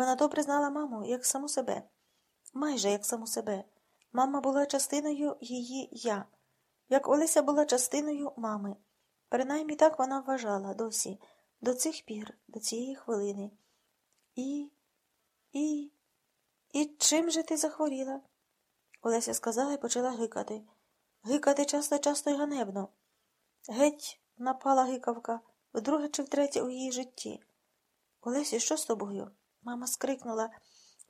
Вона добре знала маму, як саму себе, майже як саму себе. Мама була частиною її я, як Олеся була частиною мами. Принаймні так вона вважала досі, до цих пір, до цієї хвилини. І, і, і чим же ти захворіла? Олеся сказала і почала гикати. Гикати часто, часто й ганебно. Геть напала гикавка, вдруге чи втретє у її житті. Олесю, що з тобою? Мама скрикнула.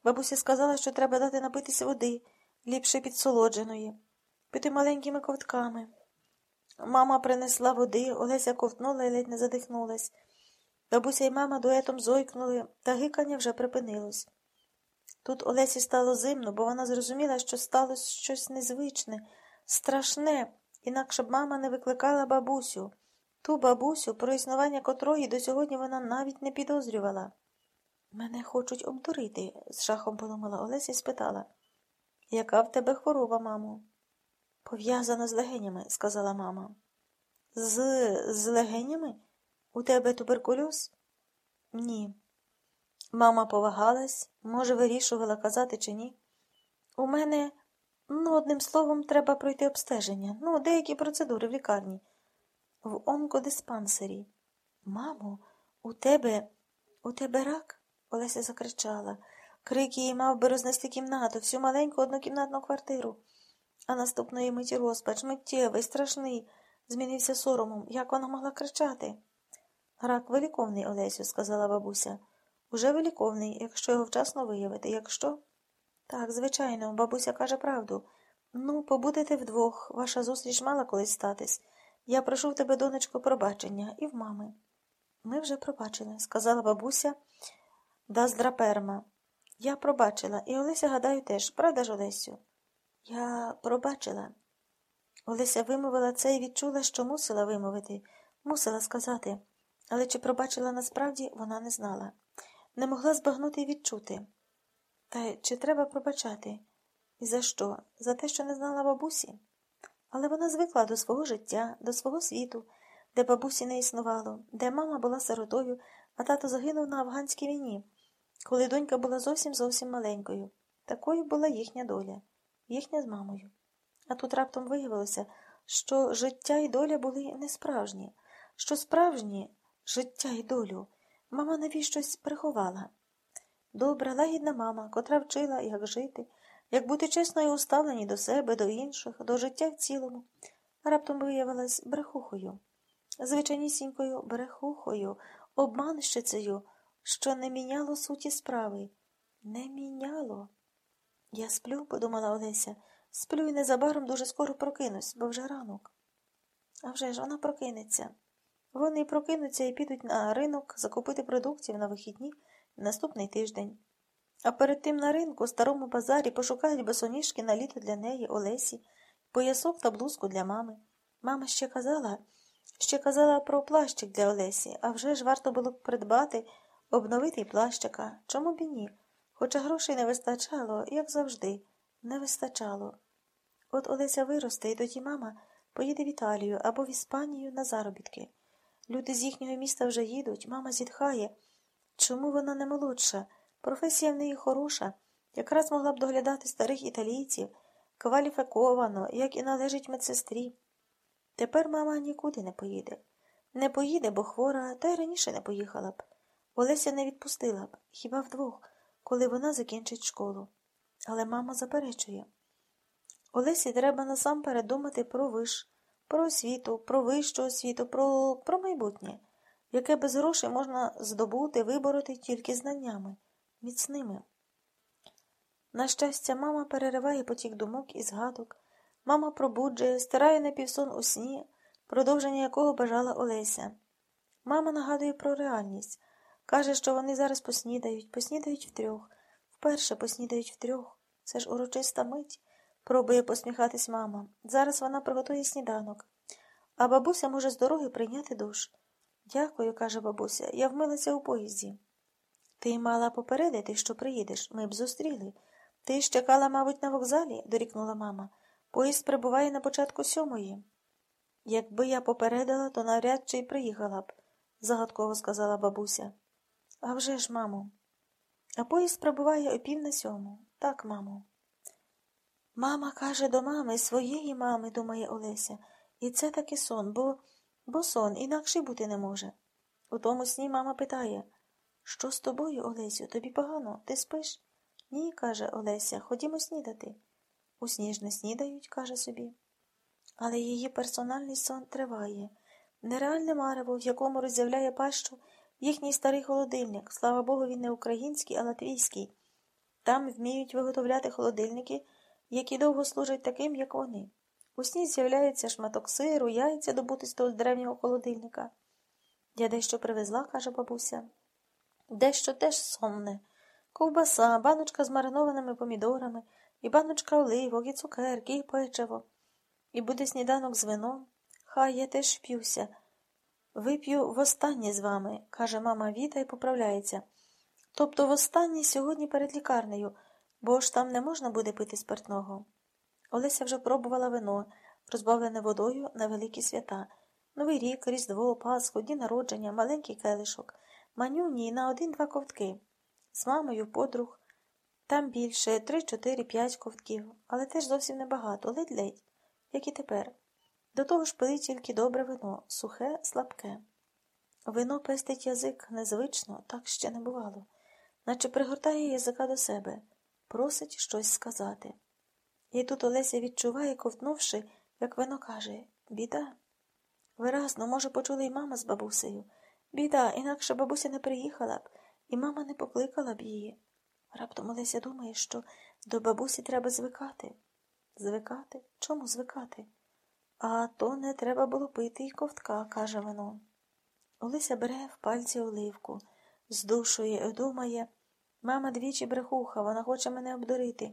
Бабуся сказала, що треба дати напитися води, ліпше підсолодженої, пити маленькими ковтками. Мама принесла води, Олеся ковтнула і ледь не задихнулась. Бабуся і мама дуетом зойкнули, та гикання вже припинилось. Тут Олесі стало зимно, бо вона зрозуміла, що сталося щось незвичне, страшне, інакше б мама не викликала бабусю, ту бабусю, про існування котрої до сьогодні вона навіть не підозрювала. Мене хочуть обдурити, з шахом подумала Олеся і спитала. Яка в тебе хвороба, мамо? Пов'язана з легенями, сказала мама. З з легенями? У тебе туберкульоз? Ні. Мама повагалась, може, вирішувала казати чи ні. У мене, ну, одним словом, треба пройти обстеження, ну, деякі процедури в лікарні. В онкодиспансері. Мамо, у тебе, у тебе рак? Олеся закричала. Крик її мав би рознести кімнату, всю маленьку однокімнатну квартиру. А наступної миті розпач, миттєвий, страшний, змінився соромом. Як вона могла кричати? Рак виліковний, Олесю, сказала бабуся. Уже виліковний, якщо його вчасно виявити. Якщо? Так, звичайно, бабуся каже правду. Ну, побудете вдвох, ваша зустріч мала колись статись. Я прошу в тебе, донечко, пробачення, і в мами. Ми вже пробачили, сказала бабуся Даздраперма. Я пробачила, і Олеся, гадаю, теж, правда ж, Олесю? Я пробачила. Олеся вимовила це і відчула, що мусила вимовити, мусила сказати, але чи пробачила насправді, вона не знала. Не могла збагнути і відчути. Та чи треба пробачати? І за що? За те, що не знала бабусі? Але вона звикла до свого життя, до свого світу, де бабусі не існувало, де мама була сиротою, а тато загинув на афганській війні, коли донька була зовсім зовсім маленькою. Такою була їхня доля, їхня з мамою. А тут раптом виявилося, що життя і доля були несправжні, що справжні життя і долю мама навіщось приховала. Добра, лагідна мама, котра вчила, як жити, як бути чесною уставлені до себе, до інших, до життя в цілому, раптом виявилась брехухою, звичайнісінькою брехухою, обманщицею, що не міняло суті справи. Не міняло. Я сплю, подумала Олеся, сплю і незабаром дуже скоро прокинусь, бо вже ранок. А вже ж вона прокинеться. Вони прокинуться і підуть на ринок закупити продуктів на вихідні наступний тиждень. А перед тим на ринку, старому базарі, пошукають босоніжки на літо для неї, Олесі, поясок та блузку для мами. Мама ще казала, ще казала про плащик для Олесі, а вже ж варто було б придбати, обновити й плащика. Чому б і ні? Хоча грошей не вистачало, як завжди, не вистачало. От Олеся виросте, і тоді мама поїде в Італію або в Іспанію на заробітки. Люди з їхнього міста вже їдуть, мама зітхає. Чому вона не молодша? Професія в неї хороша, якраз могла б доглядати старих італійців, кваліфіковано, як і належить медсестрі. Тепер мама нікуди не поїде. Не поїде, бо хвора, та й раніше не поїхала б. Олеся не відпустила б, хіба вдвох, коли вона закінчить школу. Але мама заперечує. Олесі треба насамперед думати про виш, про освіту, про вищу освіту, про, про майбутнє, яке без грошей можна здобути, вибороти тільки знаннями міцними. На щастя, мама перериває потік думок і згадок, мама пробуджує, стирає на півсон у сні, продовження якого бажала Олеся. Мама нагадує про реальність, каже, що вони зараз поснідають, поснідають втрьох, вперше поснідають втрьох. Це ж урочиста мить, пробує посміхатись мама. Зараз вона приготує сніданок, а бабуся може з дороги прийняти душ. Дякую, каже бабуся, я вмилася у поїзді. Ти мала попередити, що приїдеш, ми б зустріли. Ти ж чекала, мабуть, на вокзалі, дорікнула мама. Поїзд прибуває на початку сьомої. Якби я попередила, то навряд чи й приїхала б, загадково сказала бабуся. «А вже ж, мамо. А поїзд прибуває о пів на сьому. Так, мамо. Мама каже до мами, своєї мами, думає Олеся, і це таки сон, бо, бо сон інакше бути не може. У тому сні мама питає, що з тобою, Олесю, тобі погано, ти спиш? Ні, каже Олеся, ходімо снідати. У сні ж не снідають, каже собі. Але її персональний сон триває. Нереальне марево, в якому роззявляє пащу їхній старий холодильник. Слава Богу, він не український, а латвійський. Там вміють виготовляти холодильники, які довго служать таким, як вони. У сні з'являється шматок сиру, яйця добути з того древнього холодильника. Я дещо привезла, каже бабуся. Дещо теж сонне. Ковбаса, баночка з маринованими помідорами, і баночка оливок, і цукерки, і печиво. І буде сніданок з вином. Хай я теж п'юся. Вип'ю востаннє з вами, каже мама Віта і поправляється. Тобто востаннє сьогодні перед лікарнею, бо ж там не можна буде пити спиртного. Олеся вже пробувала вино, розбавлене водою на великі свята. Новий рік, Різдво, Пасху, дні народження, маленький келишок, манюні на один-два ковтки. З мамою подруг. Там більше три, чотири, п'ять ковтків, але теж зовсім небагато, ледь-ледь, як і тепер. До того ж пили тільки добре вино, сухе, слабке. Вино пестить язик незвично, так ще не бувало, наче пригортає язика до себе, просить щось сказати. І тут Олеся відчуває, ковтнувши, як вино каже біда. Виразно, може, почула й мама з бабусею. Біда, інакше бабуся не приїхала б, і мама не покликала б її. Раптом Олеся думає, що до бабусі треба звикати. Звикати? Чому звикати? А то не треба було пити й ковтка, каже воно. Олеся бере в пальці оливку, здушує, думає. Мама двічі брехуха, вона хоче мене обдурити.